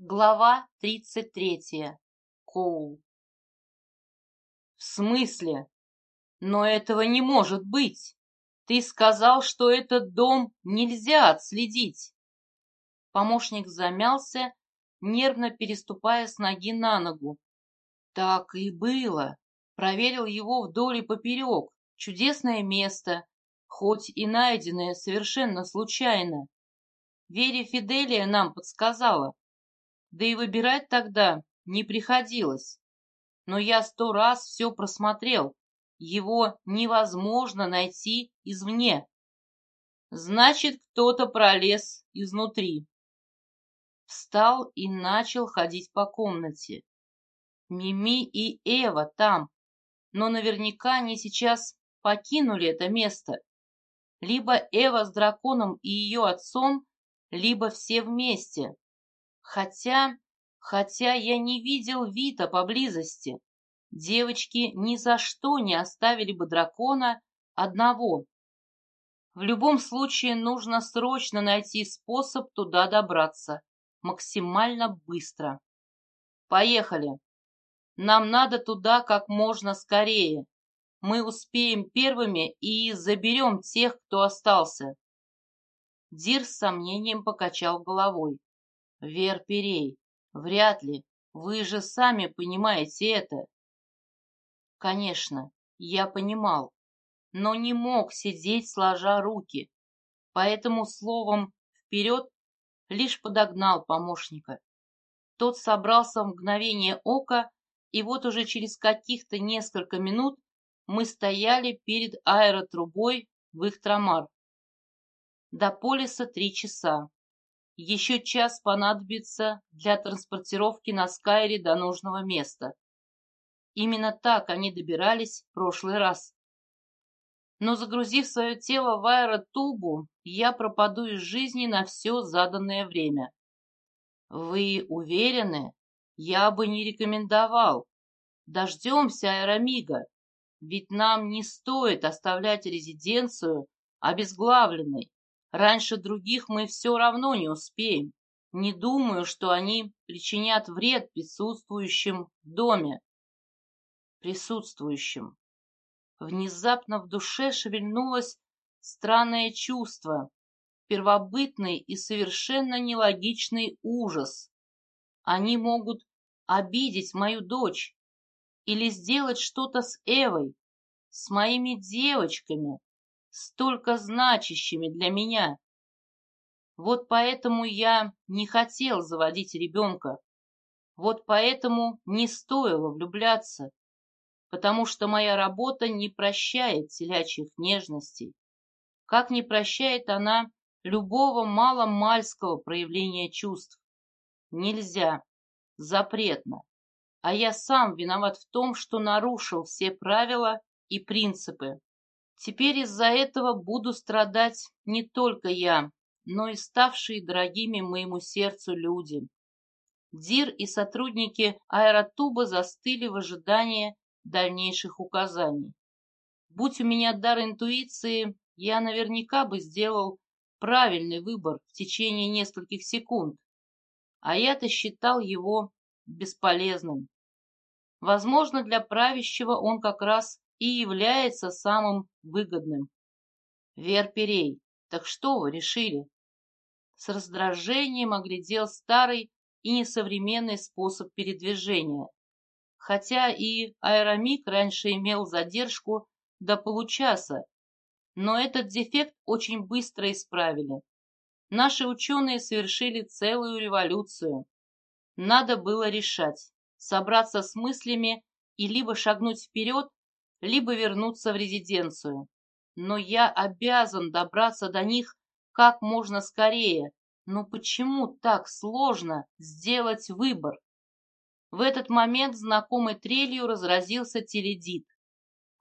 Глава тридцать третья. Коул. В смысле? Но этого не может быть. Ты сказал, что этот дом нельзя отследить. Помощник замялся, нервно переступая с ноги на ногу. Так и было. Проверил его вдоль и поперек. Чудесное место, хоть и найденное совершенно случайно. Вере Фиделия нам подсказала. Да и выбирать тогда не приходилось. Но я сто раз все просмотрел. Его невозможно найти извне. Значит, кто-то пролез изнутри. Встал и начал ходить по комнате. Мими и Эва там, но наверняка они сейчас покинули это место. Либо Эва с драконом и ее отцом, либо все вместе. Хотя, хотя я не видел Вита поблизости. Девочки ни за что не оставили бы дракона одного. В любом случае нужно срочно найти способ туда добраться. Максимально быстро. Поехали. Нам надо туда как можно скорее. Мы успеем первыми и заберем тех, кто остался. Дир с сомнением покачал головой. Верперей, вряд ли. Вы же сами понимаете это. Конечно, я понимал, но не мог сидеть сложа руки, поэтому словом «вперед» лишь подогнал помощника. Тот собрался в мгновение ока, и вот уже через каких-то несколько минут мы стояли перед аэротрубой в Ихтрамар. До полиса три часа. Еще час понадобится для транспортировки на Скайре до нужного места. Именно так они добирались в прошлый раз. Но загрузив свое тело в аэротубу, я пропаду из жизни на все заданное время. Вы уверены? Я бы не рекомендовал. Дождемся аэромига, ведь нам не стоит оставлять резиденцию обезглавленной. Раньше других мы все равно не успеем. Не думаю, что они причинят вред присутствующим в доме. Присутствующим. Внезапно в душе шевельнулось странное чувство, первобытный и совершенно нелогичный ужас. Они могут обидеть мою дочь или сделать что-то с Эвой, с моими девочками, столько значащими для меня. Вот поэтому я не хотел заводить ребенка. Вот поэтому не стоило влюбляться, потому что моя работа не прощает телячьих нежностей, как не прощает она любого маломальского проявления чувств. Нельзя, запретно, а я сам виноват в том, что нарушил все правила и принципы. Теперь из-за этого буду страдать не только я, но и ставшие дорогими моему сердцу люди. Дир и сотрудники аэротуба застыли в ожидании дальнейших указаний. Будь у меня дар интуиции, я наверняка бы сделал правильный выбор в течение нескольких секунд, а я-то считал его бесполезным. Возможно, для правящего он как раз и является самым выгодным. Верперей, так что вы решили? С раздражением оглядел старый и несовременный способ передвижения. Хотя и аэромик раньше имел задержку до получаса, но этот дефект очень быстро исправили. Наши ученые совершили целую революцию. Надо было решать, собраться с мыслями и либо шагнуть вперед, либо вернуться в резиденцию. Но я обязан добраться до них как можно скорее. Но почему так сложно сделать выбор? В этот момент знакомой трелью разразился теледит.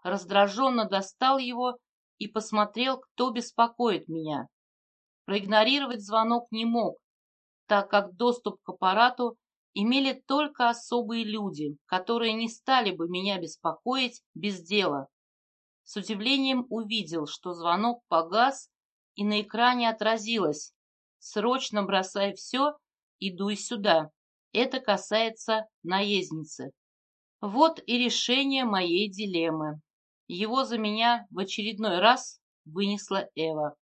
Раздраженно достал его и посмотрел, кто беспокоит меня. Проигнорировать звонок не мог, так как доступ к аппарату имели только особые люди, которые не стали бы меня беспокоить без дела. С удивлением увидел, что звонок погас, и на экране отразилось «Срочно бросай все и сюда». Это касается наездницы. Вот и решение моей дилеммы. Его за меня в очередной раз вынесла Эва.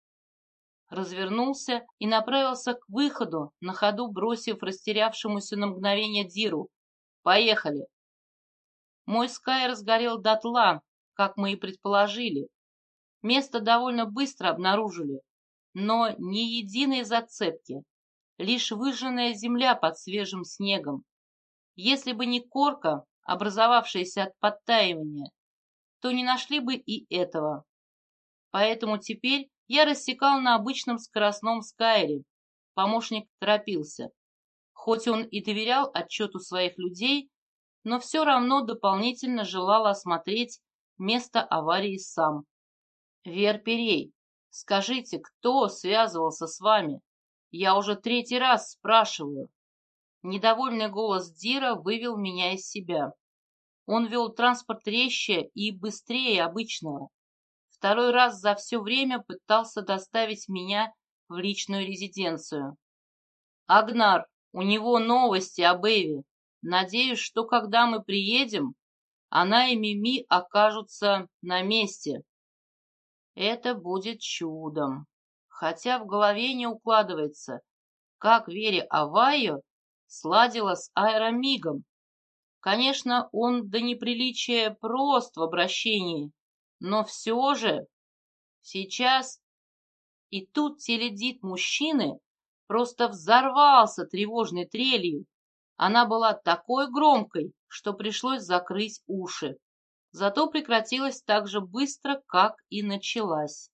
Развернулся и направился к выходу, на ходу бросив растерявшемуся на мгновение Диру. «Поехали!» Мой скай разгорел дотла, как мы и предположили. Место довольно быстро обнаружили, но ни единой зацепки, лишь выжженная земля под свежим снегом. Если бы не корка, образовавшаяся от подтаивания, то не нашли бы и этого. Поэтому теперь я рассекал на обычном скоростном скайре. Помощник торопился. Хоть он и доверял отчету своих людей, но все равно дополнительно желал осмотреть место аварии сам. Верперей, скажите, кто связывался с вами? Я уже третий раз спрашиваю. Недовольный голос Дира вывел меня из себя. Он вел транспорт резче и быстрее обычного. Второй раз за все время пытался доставить меня в личную резиденцию. «Агнар, у него новости об Эве. Надеюсь, что когда мы приедем, она и Мими окажутся на месте». Это будет чудом. Хотя в голове не укладывается, как Вере Авайо сладила с аэромигом. Конечно, он до неприличия прост в обращении, но все же сейчас... И тут теледит мужчины просто взорвался тревожной трелью. Она была такой громкой, что пришлось закрыть уши. Зато прекратилась так же быстро, как и началась.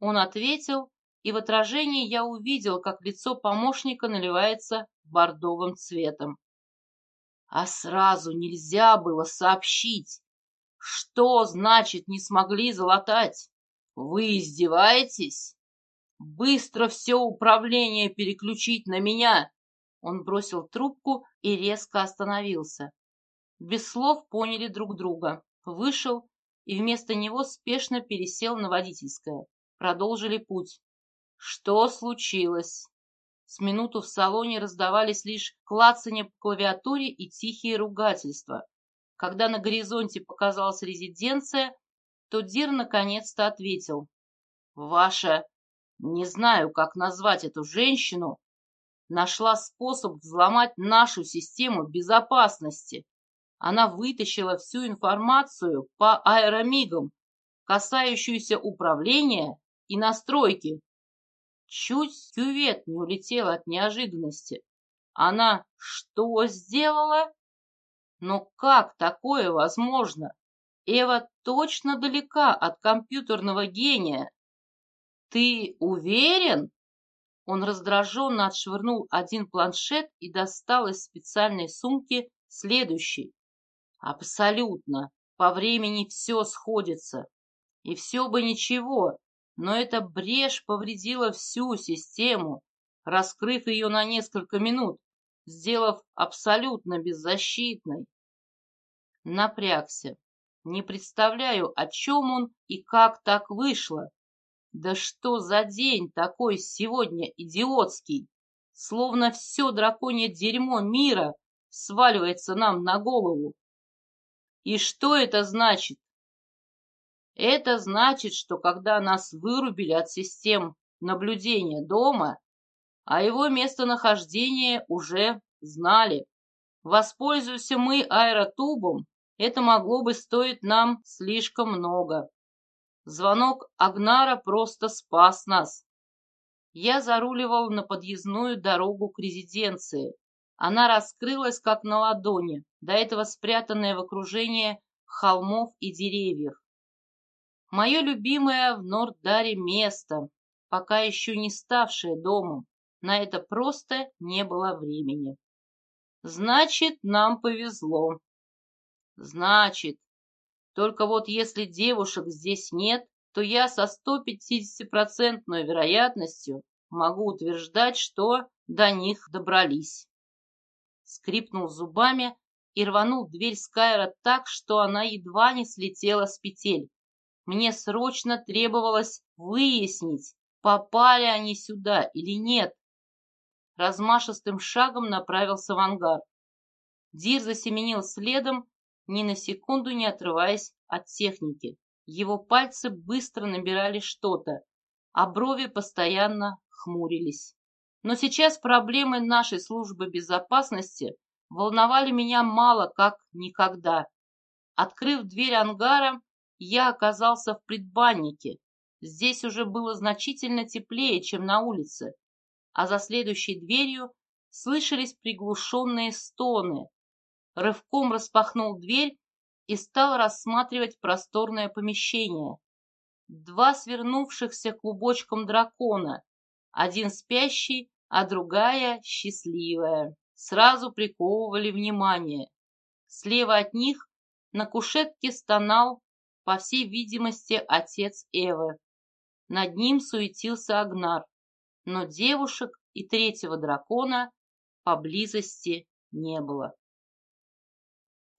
Он ответил, и в отражении я увидел, как лицо помощника наливается бордовым цветом. А сразу нельзя было сообщить. Что значит не смогли залатать? Вы издеваетесь? Быстро все управление переключить на меня. Он бросил трубку и резко остановился. Без слов поняли друг друга. Вышел и вместо него спешно пересел на водительское. Продолжили путь. Что случилось? С минуту в салоне раздавались лишь клацанье по клавиатуре и тихие ругательства. Когда на горизонте показалась резиденция, то Дир наконец-то ответил. «Ваша, не знаю, как назвать эту женщину, нашла способ взломать нашу систему безопасности. Она вытащила всю информацию по аэромигам, касающуюся управления и настройки. Чуть кювет не улетел от неожиданности. Она что сделала? Но как такое возможно? Эва точно далека от компьютерного гения. Ты уверен? Он раздраженно отшвырнул один планшет и достал из специальной сумки следующий. Абсолютно. По времени все сходится. И все бы ничего, но эта брешь повредила всю систему, раскрыв ее на несколько минут, сделав абсолютно беззащитной. Напрягся. Не представляю, о чем он и как так вышло. Да что за день такой сегодня идиотский? Словно все драконье дерьмо мира сваливается нам на голову. И что это значит? Это значит, что когда нас вырубили от систем наблюдения дома, а его местонахождение уже знали. Воспользуемся мы аэротубом, это могло бы стоить нам слишком много. Звонок Агнара просто спас нас. Я заруливал на подъездную дорогу к резиденции. Она раскрылась как на ладони, до этого спрятанная в окружении холмов и деревьев. Мое любимое в Норддаре место, пока еще не ставшее домом. На это просто не было времени. Значит, нам повезло. Значит. Только вот если девушек здесь нет, то я со 150% вероятностью могу утверждать, что до них добрались. Скрипнул зубами и рванул дверь Скайра так, что она едва не слетела с петель. Мне срочно требовалось выяснить, попали они сюда или нет. размашистым шагом направился в ангар. Дир засеменил следом, ни на секунду не отрываясь от техники. Его пальцы быстро набирали что-то, а брови постоянно хмурились. Но сейчас проблемы нашей службы безопасности волновали меня мало как никогда. Открыв дверь ангара, я оказался в предбаннике. Здесь уже было значительно теплее, чем на улице, а за следующей дверью слышались приглушенные стоны. Рывком распахнул дверь и стал рассматривать просторное помещение. Два свернувшихся клубочком дракона, один спящий, а другая счастливая, сразу приковывали внимание. Слева от них на кушетке стонал, по всей видимости, отец Эвы. Над ним суетился Агнар, но девушек и третьего дракона поблизости не было.